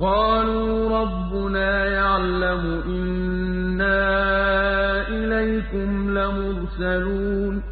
قَالُوا رَبُّنَا يَعْلَمُ إِنَّا إِلَيْكُمْ لَمُرْسَلُونَ.